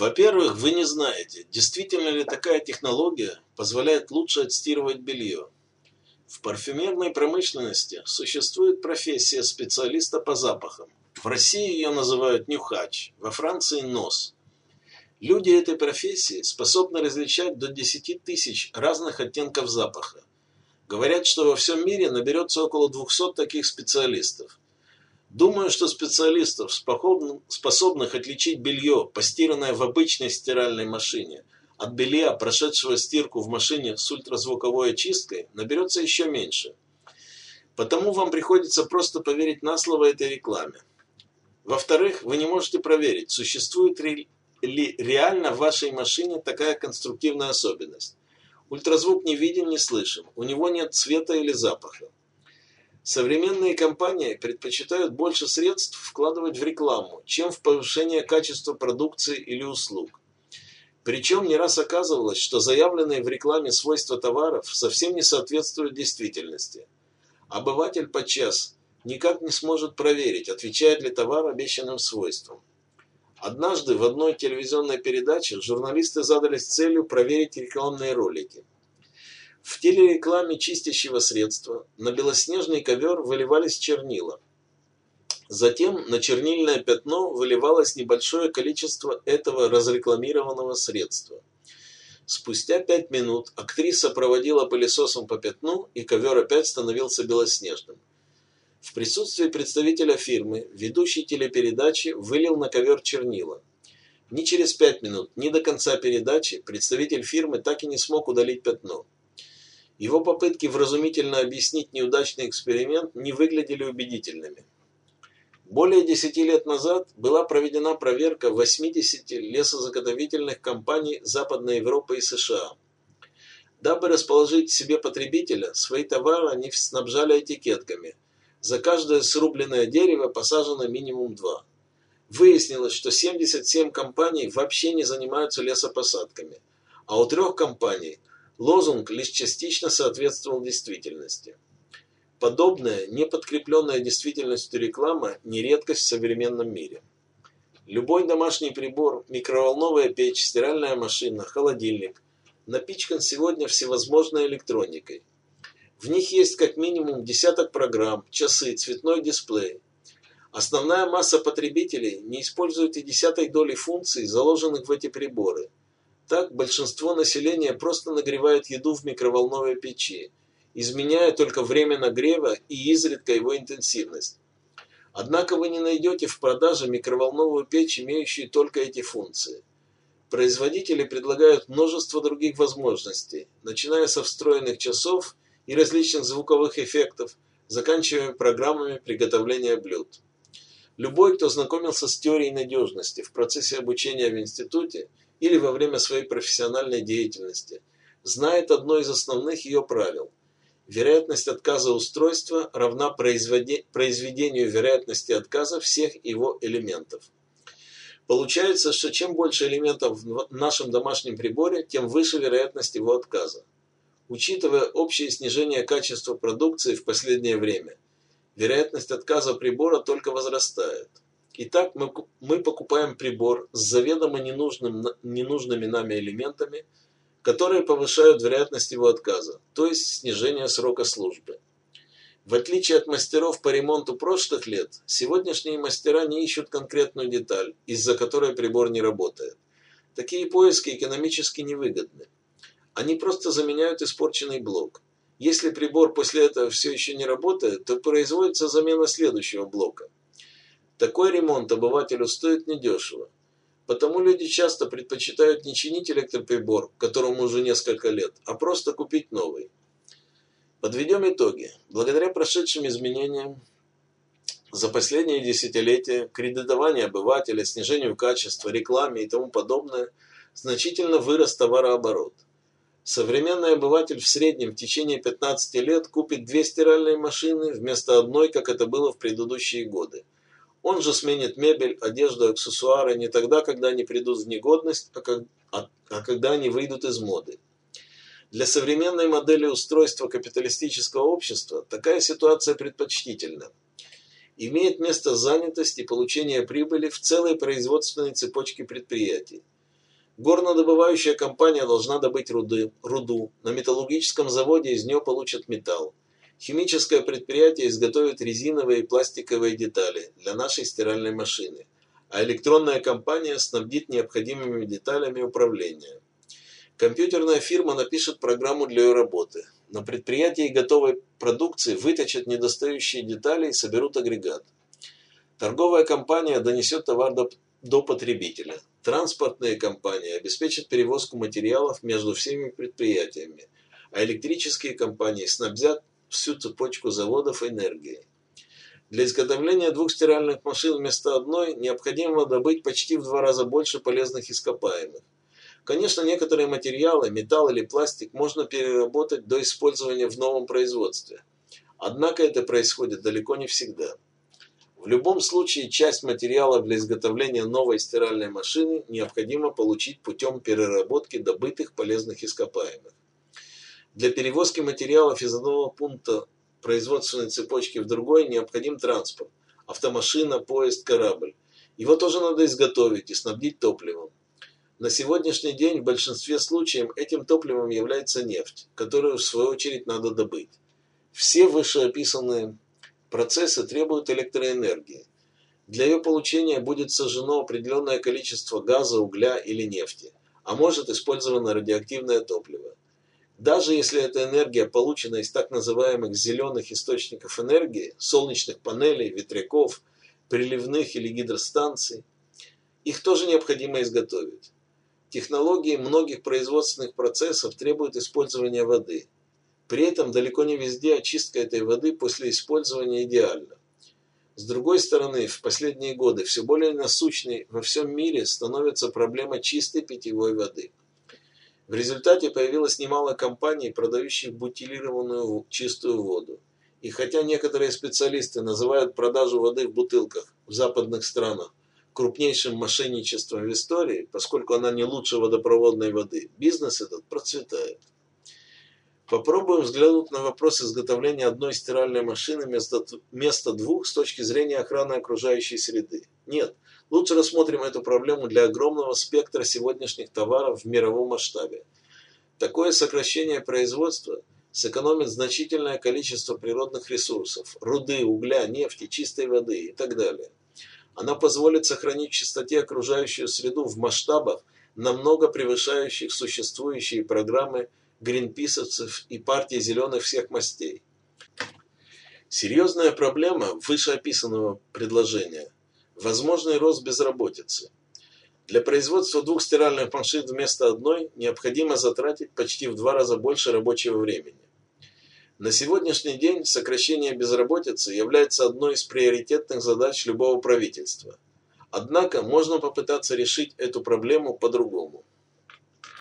Во-первых, вы не знаете, действительно ли такая технология позволяет лучше отстирывать белье. В парфюмерной промышленности существует профессия специалиста по запахам. В России ее называют нюхач, во Франции – нос. Люди этой профессии способны различать до 10 тысяч разных оттенков запаха. Говорят, что во всем мире наберется около 200 таких специалистов. Думаю, что специалистов, способных отличить белье, постиранное в обычной стиральной машине, от белья, прошедшего стирку в машине с ультразвуковой очисткой, наберется еще меньше. Потому вам приходится просто поверить на слово этой рекламе. Во-вторых, вы не можете проверить, существует ли реально в вашей машине такая конструктивная особенность. Ультразвук не виден, не слышен, у него нет цвета или запаха. Современные компании предпочитают больше средств вкладывать в рекламу, чем в повышение качества продукции или услуг. Причем не раз оказывалось, что заявленные в рекламе свойства товаров совсем не соответствуют действительности. Обыватель подчас никак не сможет проверить, отвечает ли товар обещанным свойствам. Однажды в одной телевизионной передаче журналисты задались целью проверить рекламные ролики. В телерекламе чистящего средства на белоснежный ковер выливались чернила. Затем на чернильное пятно выливалось небольшое количество этого разрекламированного средства. Спустя пять минут актриса проводила пылесосом по пятну, и ковер опять становился белоснежным. В присутствии представителя фирмы ведущий телепередачи вылил на ковер чернила. Ни через пять минут, ни до конца передачи представитель фирмы так и не смог удалить пятно. Его попытки вразумительно объяснить неудачный эксперимент не выглядели убедительными. Более 10 лет назад была проведена проверка 80 лесозаготовительных компаний Западной Европы и США. Дабы расположить себе потребителя, свои товары они снабжали этикетками. За каждое срубленное дерево посажено минимум два. Выяснилось, что 77 компаний вообще не занимаются лесопосадками, а у трех компаний – Лозунг лишь частично соответствовал действительности. Подобная, не подкрепленная действительностью реклама – не редкость в современном мире. Любой домашний прибор, микроволновая печь, стиральная машина, холодильник напичкан сегодня всевозможной электроникой. В них есть как минимум десяток программ, часы, цветной дисплей. Основная масса потребителей не использует и десятой доли функций, заложенных в эти приборы – так большинство населения просто нагревает еду в микроволновой печи, изменяя только время нагрева и изредка его интенсивность. Однако вы не найдете в продаже микроволновую печь, имеющую только эти функции. Производители предлагают множество других возможностей, начиная со встроенных часов и различных звуковых эффектов, заканчивая программами приготовления блюд. Любой, кто знакомился с теорией надежности в процессе обучения в институте, или во время своей профессиональной деятельности, знает одно из основных ее правил. Вероятность отказа устройства равна произведению вероятности отказа всех его элементов. Получается, что чем больше элементов в нашем домашнем приборе, тем выше вероятность его отказа. Учитывая общее снижение качества продукции в последнее время, вероятность отказа прибора только возрастает. Итак, мы, мы покупаем прибор с заведомо ненужным, ненужными нами элементами, которые повышают вероятность его отказа, то есть снижение срока службы. В отличие от мастеров по ремонту прошлых лет, сегодняшние мастера не ищут конкретную деталь, из-за которой прибор не работает. Такие поиски экономически невыгодны. Они просто заменяют испорченный блок. Если прибор после этого все еще не работает, то производится замена следующего блока – такой ремонт обывателю стоит недешево. Потому люди часто предпочитают не чинить электроприбор, которому уже несколько лет, а просто купить новый. Подведем итоги. Благодаря прошедшим изменениям за последние десятилетия кредитование обывателя, снижению качества, рекламе и тому подобное значительно вырос товарооборот. Современный обыватель в среднем в течение 15 лет купит две стиральные машины вместо одной, как это было в предыдущие годы – он же сменит мебель, одежду, аксессуары не тогда, когда они придут в негодность, а, как, а, а когда они выйдут из моды. Для современной модели устройства капиталистического общества такая ситуация предпочтительна. Имеет место занятость и получение прибыли в целой производственной цепочке предприятий. Горнодобывающая компания должна добыть руды, руду, на металлургическом заводе из нее получат металл. Химическое предприятие изготовит резиновые и пластиковые детали для нашей стиральной машины, а электронная компания снабдит необходимыми деталями управления. Компьютерная фирма напишет программу для ее работы. На предприятии готовой продукции выточат недостающие детали и соберут агрегат. Торговая компания донесет товар до, до потребителя. Транспортные компании обеспечат перевозку материалов между всеми предприятиями, а электрические компании снабдят всю цепочку заводов энергией. Для изготовления двух стиральных машин вместо одной необходимо добыть почти в два раза больше полезных ископаемых. Конечно, некоторые материалы, металл или пластик, можно переработать до использования в новом производстве. Однако это происходит далеко не всегда. В любом случае, часть материалов для изготовления новой стиральной машины необходимо получить путем переработки добытых полезных ископаемых. Для перевозки материалов из одного пункта производственной цепочки в другой необходим транспорт – автомашина, поезд, корабль. Его тоже надо изготовить и снабдить топливом. На сегодняшний день в большинстве случаев этим топливом является нефть, которую в свою очередь надо добыть. Все вышеописанные процессы требуют электроэнергии. Для ее получения будет сожжено определенное количество газа, угля или нефти, а может использовано радиоактивное топливо. Даже если эта энергия получена из так называемых зеленых источников энергии, солнечных панелей, ветряков, приливных или гидростанций, их тоже необходимо изготовить. Технологии многих производственных процессов требуют использования воды. При этом далеко не везде очистка этой воды после использования идеальна. С другой стороны, в последние годы все более насущной во всем мире становится проблема чистой питьевой воды. В результате появилось немало компаний, продающих бутилированную чистую воду. И хотя некоторые специалисты называют продажу воды в бутылках в западных странах крупнейшим мошенничеством в истории, поскольку она не лучше водопроводной воды, бизнес этот процветает. Попробуем взглянуть на вопрос изготовления одной стиральной машины вместо, вместо двух с точки зрения охраны окружающей среды. Нет, лучше рассмотрим эту проблему для огромного спектра сегодняшних товаров в мировом масштабе. Такое сокращение производства сэкономит значительное количество природных ресурсов – руды, угля, нефти, чистой воды и так далее. Она позволит сохранить в чистоте окружающую среду в масштабах, намного превышающих существующие программы гринписовцев и партии зеленых всех мастей. Серьезная проблема вышеописанного предложения – возможный рост безработицы. Для производства двух стиральных машин вместо одной необходимо затратить почти в два раза больше рабочего времени. На сегодняшний день сокращение безработицы является одной из приоритетных задач любого правительства. Однако можно попытаться решить эту проблему по-другому.